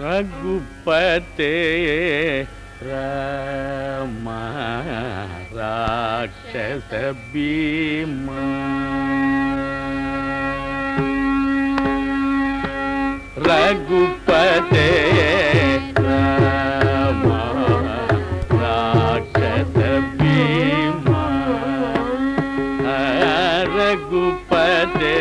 రఘుపతే రామ రాక్షస భీమా రఘుపతే రఘుపతే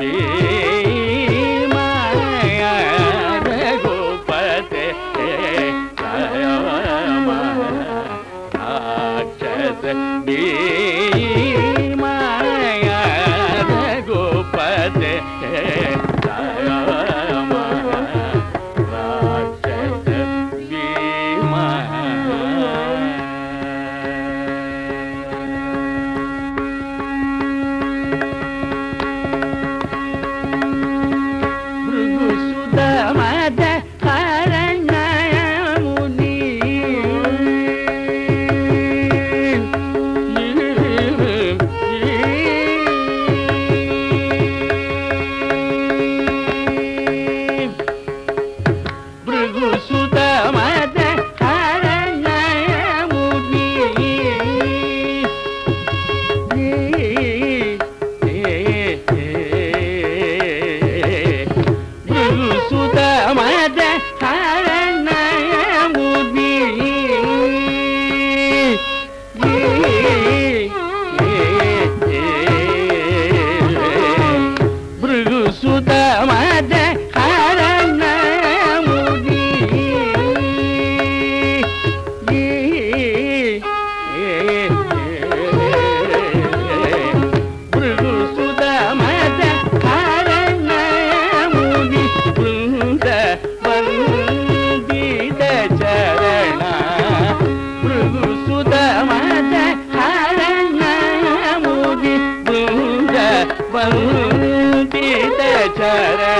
你。वंदित तो चरण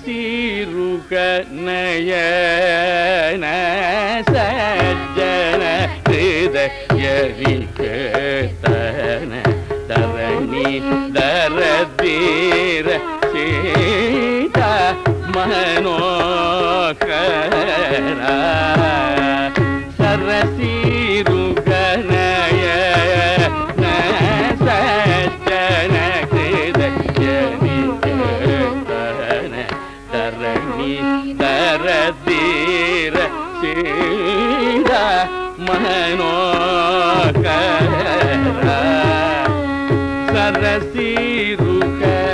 சீருக நயன சஜன ஹிதயரிக தன தரணி தரதீர சீத மனோகர சரசீ தீர மனோகர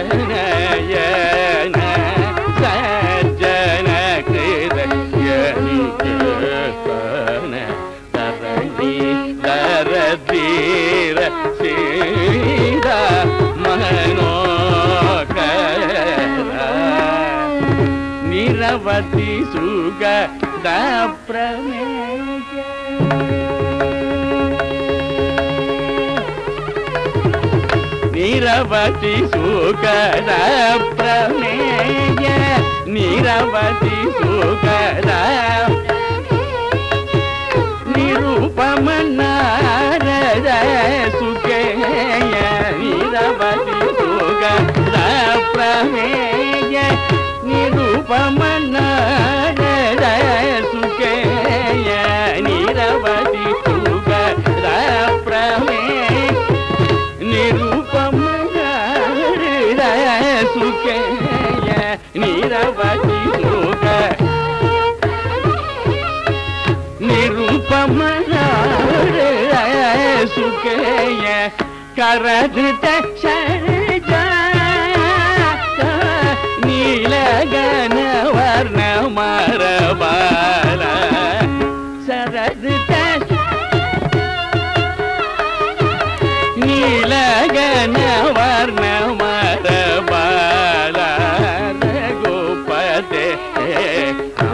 சரசீருகயன சஜன கிரயன தரணி தரதீர சீர மனோ निरवति सुख నిరవతి సుకర ప్రమేయ. నిరవతి సుకర నిరూపమన్నారద సుకేయ నిరవతి సుగద ప్రమేయ. నిరుపమ பமனாடு சுக்கைய கரது தச்ச நீலகன வர்ண மரபால சரது தச்ச நீலகன வர்ண மரபால கோபதே ஆ